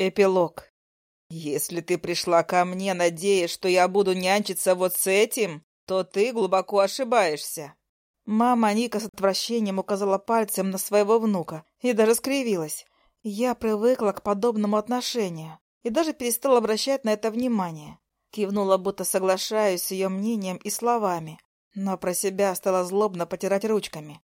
Эпилог. Если ты пришла ко мне, надеясь, что я буду нянчиться вот с этим, то ты глубоко ошибаешься. Мама Ника с отвращением указала пальцем на своего внука и даже скривилась. Я привыкла к подобному отношению и даже перестала обращать на это внимание. Кивнула, будто соглашаюсь с ее мнением и словами, но про себя стала злобно потирать ручками.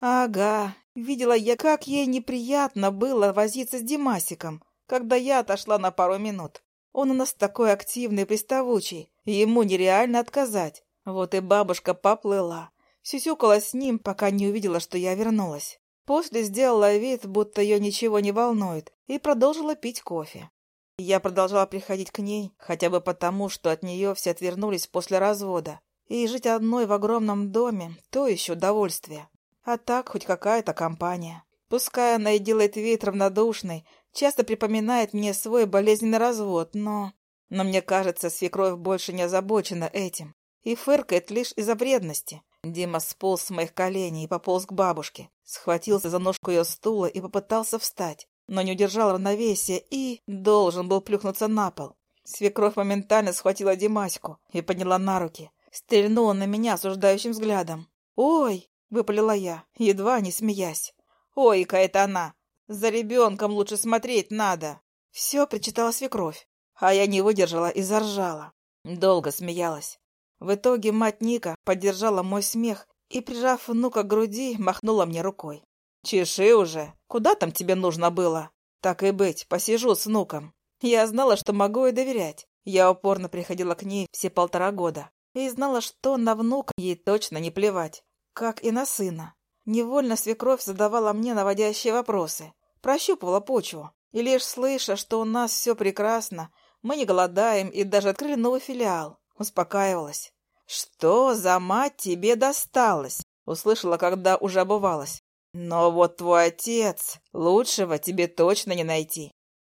Ага, видела я, как ей неприятно было возиться с Димасиком, когда я отошла на пару минут. Он у нас такой активный и приставучий, ему нереально отказать. Вот и бабушка поплыла. Сюсюкала с ним, пока не увидела, что я вернулась. После сделала вид, будто ее ничего не волнует, и продолжила пить кофе. Я продолжала приходить к ней, хотя бы потому, что от нее все отвернулись после развода. И жить одной в огромном доме — то еще удовольствие. А так хоть какая-то компания. Пускай она и делает вид равнодушной, часто припоминает мне свой болезненный развод, но... Но мне кажется, свекровь больше не озабочена этим и фыркает лишь из-за вредности. Дима сполз с моих коленей и пополз к бабушке, схватился за ножку ее стула и попытался встать, но не удержал равновесия и должен был плюхнуться на пол. Свекровь моментально схватила Димаську и подняла на руки, стрельнула на меня осуждающим взглядом. «Ой!» — выпалила я, едва не смеясь. «Ой-ка, это она! За ребенком лучше смотреть надо. Все причитала свекровь, а я не выдержала и заржала. Долго смеялась. В итоге мать Ника поддержала мой смех и, прижав внука к груди, махнула мне рукой. «Чеши уже! Куда там тебе нужно было?» «Так и быть, посижу с внуком». Я знала, что могу ей доверять. Я упорно приходила к ней все полтора года и знала, что на внука ей точно не плевать, как и на сына. Невольно свекровь задавала мне наводящие вопросы, прощупывала почву. И лишь слыша, что у нас все прекрасно, мы не голодаем и даже открыли новый филиал, успокаивалась. «Что за мать тебе досталась?» Услышала, когда уже обувалась. «Но вот твой отец, лучшего тебе точно не найти».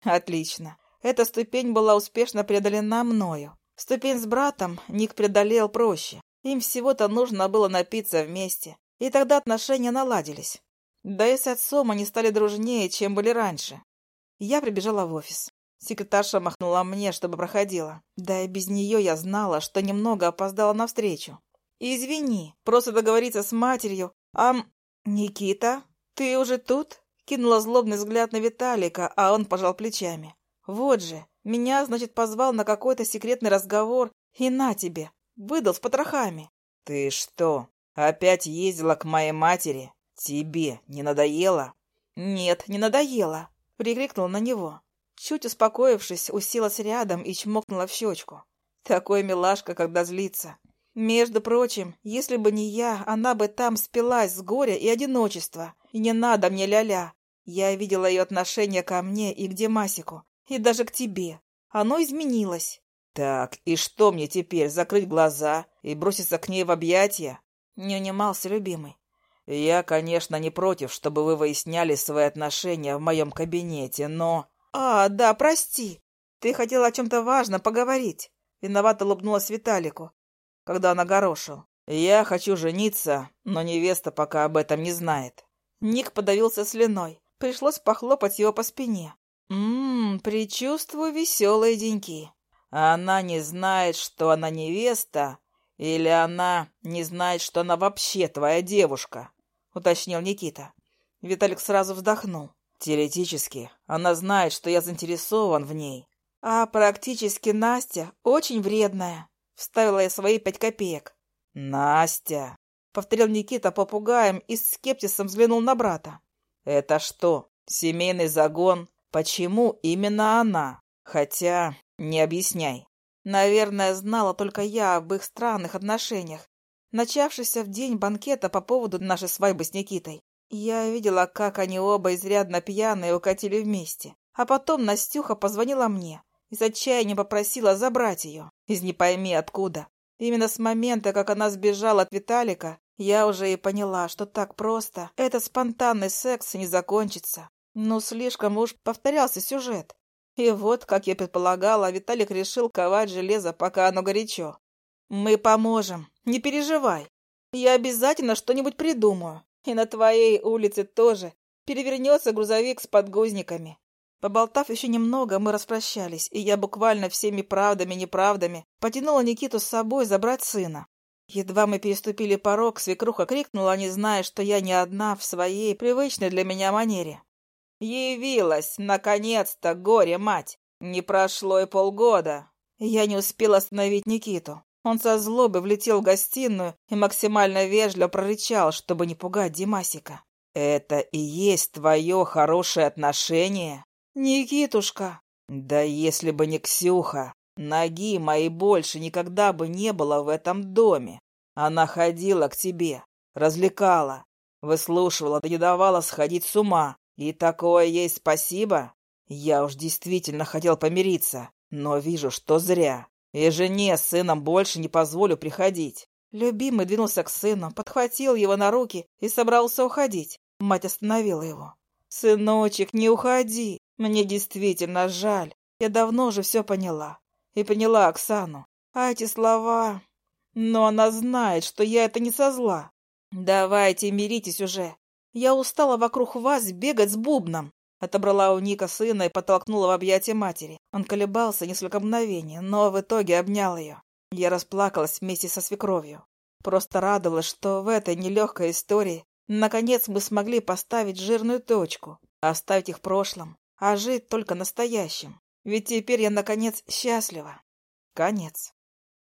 «Отлично. Эта ступень была успешно преодолена мною. Ступень с братом Ник преодолел проще. Им всего-то нужно было напиться вместе, и тогда отношения наладились. Да и с отцом они стали дружнее, чем были раньше. Я прибежала в офис. Секретарша махнула мне, чтобы проходила. Да и без нее я знала, что немного опоздала навстречу. «Извини, просто договориться с матерью. Ам... Никита, ты уже тут?» Кинула злобный взгляд на Виталика, а он пожал плечами. «Вот же, меня, значит, позвал на какой-то секретный разговор, и на тебе, выдал с потрохами». «Ты что, Опять ездила к моей матери? Тебе не надоело? Нет, не надоело. Прикрикнула на него. Чуть успокоившись, уселась рядом и чмокнула в щечку. Такой милашка, когда злится. Между прочим, если бы не я, она бы там спилась с горя и одиночества. И не надо мне ля-ля. Я видела ее отношение ко мне и к Демасику, и даже к тебе. Оно изменилось. Так, и что мне теперь, закрыть глаза и броситься к ней в объятия? Не унимался любимый. «Я, конечно, не против, чтобы вы выясняли свои отношения в моем кабинете, но...» «А, да, прости. Ты хотел о чем-то важном поговорить». Виновато улыбнулась Виталику, когда он огорошил. «Я хочу жениться, но невеста пока об этом не знает». Ник подавился слюной. Пришлось похлопать его по спине. «Ммм, предчувствую веселые деньки». «Она не знает, что она невеста, «Или она не знает, что она вообще твоя девушка?» — уточнил Никита. Виталик сразу вздохнул. «Теоретически, она знает, что я заинтересован в ней». «А практически Настя очень вредная», — вставила я свои пять копеек. «Настя!» — повторил Никита попугаем и с скептисом взглянул на брата. «Это что, семейный загон? Почему именно она? Хотя, не объясняй». Наверное, знала только я об их странных отношениях, начавшихся в день банкета по поводу нашей свадьбы с Никитой. Я видела, как они оба изрядно пьяные укатили вместе. А потом Настюха позвонила мне и с отчаянием попросила забрать ее, из не пойми откуда. Именно с момента, как она сбежала от Виталика, я уже и поняла, что так просто этот спонтанный секс не закончится. Но слишком уж повторялся сюжет. И вот, как я предполагала, Виталик решил ковать железо, пока оно горячо. «Мы поможем, не переживай. Я обязательно что-нибудь придумаю. И на твоей улице тоже перевернется грузовик с подгузниками», — Поболтав еще немного, мы распрощались, и я буквально всеми правдами и неправдами потянула Никиту с собой забрать сына. Едва мы переступили порог, свекруха крикнула, не зная, что я не одна в своей привычной для меня манере. «Явилась, наконец-то, горе-мать! Не прошло и полгода!» Я не успела остановить Никиту. Он со злобой влетел в гостиную и максимально вежливо прорычал, чтобы не пугать Димасика. «Это и есть твое хорошее отношение?» «Никитушка!» «Да если бы не Ксюха, ноги моей больше никогда бы не было в этом доме. Она ходила к тебе, развлекала, выслушивала, да не давала сходить с ума. И такое ей спасибо? Я уж действительно хотел помириться, но вижу, что зря. И жене с сыном больше не позволю приходить». Любимый двинулся к сыну, подхватил его на руки и собрался уходить. Мать остановила его. «Сыночек, не уходи. Мне действительно жаль. Я давно уже все поняла. И поняла Оксану. А эти слова... Но она знает, что я это не со зла. Давайте миритесь уже. Я устала вокруг вас бегать с бубном. Отобрала у Ника сына и подтолкнула в объятия матери. Он колебался несколько мгновений, но в итоге обнял ее. Я расплакалась вместе со свекровью. Просто радовалась, что в этой нелегкой истории наконец мы смогли поставить жирную точку, оставить их в прошлом а жить только настоящим. Ведь теперь я, наконец, счастлива. Конец.